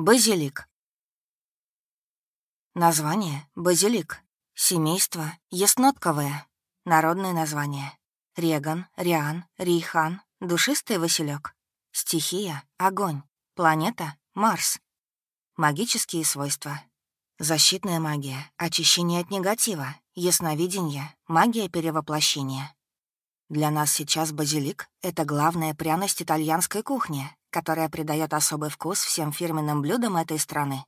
Базилик. Название — базилик. Семейство — яснотковое. Народное название — Реган, Риан, Рейхан, душистый василек. Стихия — огонь. Планета — Марс. Магические свойства. Защитная магия, очищение от негатива, ясновидение, магия перевоплощения. Для нас сейчас базилик — это главная пряность итальянской кухни, которая придает особый вкус всем фирменным блюдам этой страны.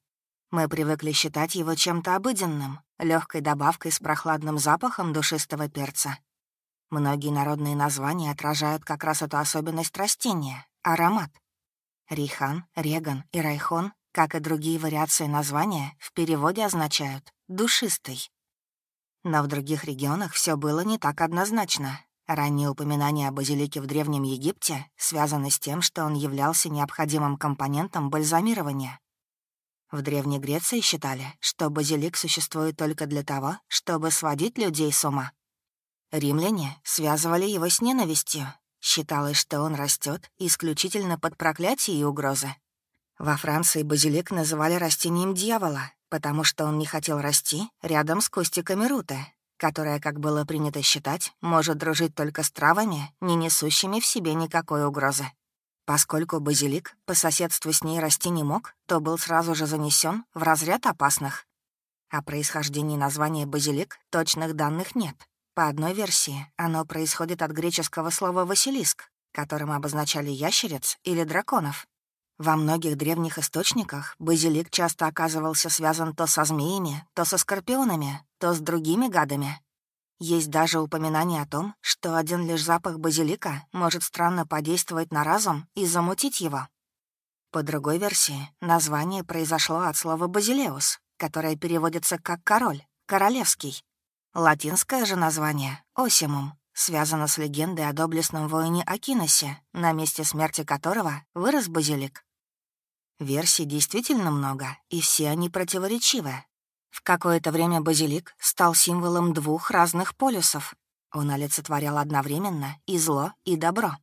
Мы привыкли считать его чем-то обыденным, легкой добавкой с прохладным запахом душистого перца. Многие народные названия отражают как раз эту особенность растения — аромат. Рихан, Реган и Райхон, как и другие вариации названия, в переводе означают «душистый». Но в других регионах все было не так однозначно. Ранние упоминания о базилике в Древнем Египте связаны с тем, что он являлся необходимым компонентом бальзамирования. В Древней Греции считали, что базилик существует только для того, чтобы сводить людей с ума. Римляне связывали его с ненавистью. Считалось, что он растет исключительно под проклятие и угрозы. Во Франции базилик называли растением дьявола, потому что он не хотел расти рядом с кустиками руты, которая, как было принято считать, может дружить только с травами, не несущими в себе никакой угрозы. Поскольку базилик по соседству с ней расти не мог, то был сразу же занесен в разряд опасных. О происхождении названия базилик точных данных нет. По одной версии, оно происходит от греческого слова «василиск», которым обозначали ящериц или драконов. Во многих древних источниках базилик часто оказывался связан то со змеями, то со скорпионами, то с другими гадами. Есть даже упоминание о том, что один лишь запах базилика может странно подействовать на разум и замутить его. По другой версии, название произошло от слова «базилеус», которое переводится как «король», «королевский». Латинское же название — «осимум», связано с легендой о доблестном воине Акиносе, на месте смерти которого вырос базилик. Версий действительно много, и все они противоречивы. В какое-то время базилик стал символом двух разных полюсов. Он олицетворял одновременно и зло, и добро.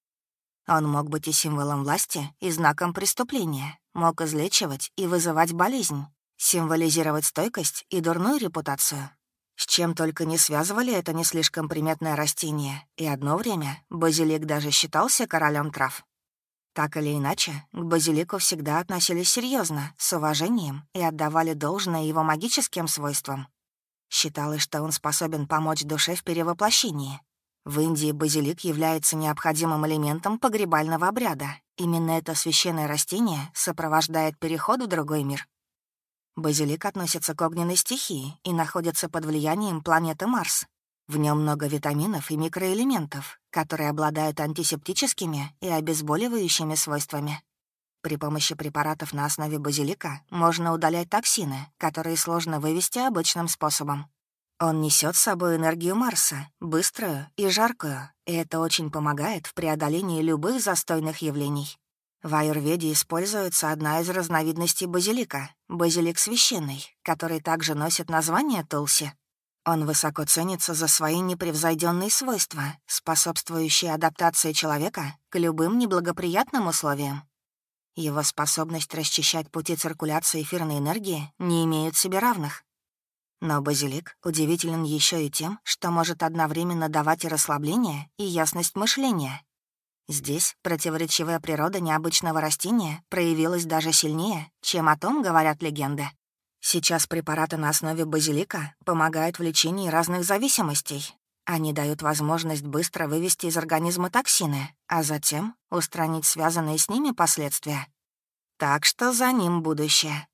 Он мог быть и символом власти, и знаком преступления, мог излечивать и вызывать болезнь, символизировать стойкость и дурную репутацию. С чем только не связывали это не слишком приметное растение, и одно время базилик даже считался королем трав. Так или иначе, к базилику всегда относились серьезно, с уважением и отдавали должное его магическим свойствам. Считалось, что он способен помочь душе в перевоплощении. В Индии базилик является необходимым элементом погребального обряда. Именно это священное растение сопровождает переход в другой мир. Базилик относится к огненной стихии и находится под влиянием планеты Марс, в нем много витаминов и микроэлементов, которые обладают антисептическими и обезболивающими свойствами. При помощи препаратов на основе базилика можно удалять токсины, которые сложно вывести обычным способом. Он несет с собой энергию Марса, быструю и жаркую, и это очень помогает в преодолении любых застойных явлений. В аюрведе используется одна из разновидностей базилика — базилик священный, который также носит название тулси. Он высоко ценится за свои непревзойденные свойства, способствующие адаптации человека к любым неблагоприятным условиям. Его способность расчищать пути циркуляции эфирной энергии не имеет себе равных. Но базилик удивителен еще и тем, что может одновременно давать и расслабление, и ясность мышления. Здесь противоречивая природа необычного растения проявилась даже сильнее, чем о том говорят легенды. Сейчас препараты на основе базилика помогают в лечении разных зависимостей. Они дают возможность быстро вывести из организма токсины, а затем устранить связанные с ними последствия. Так что за ним будущее.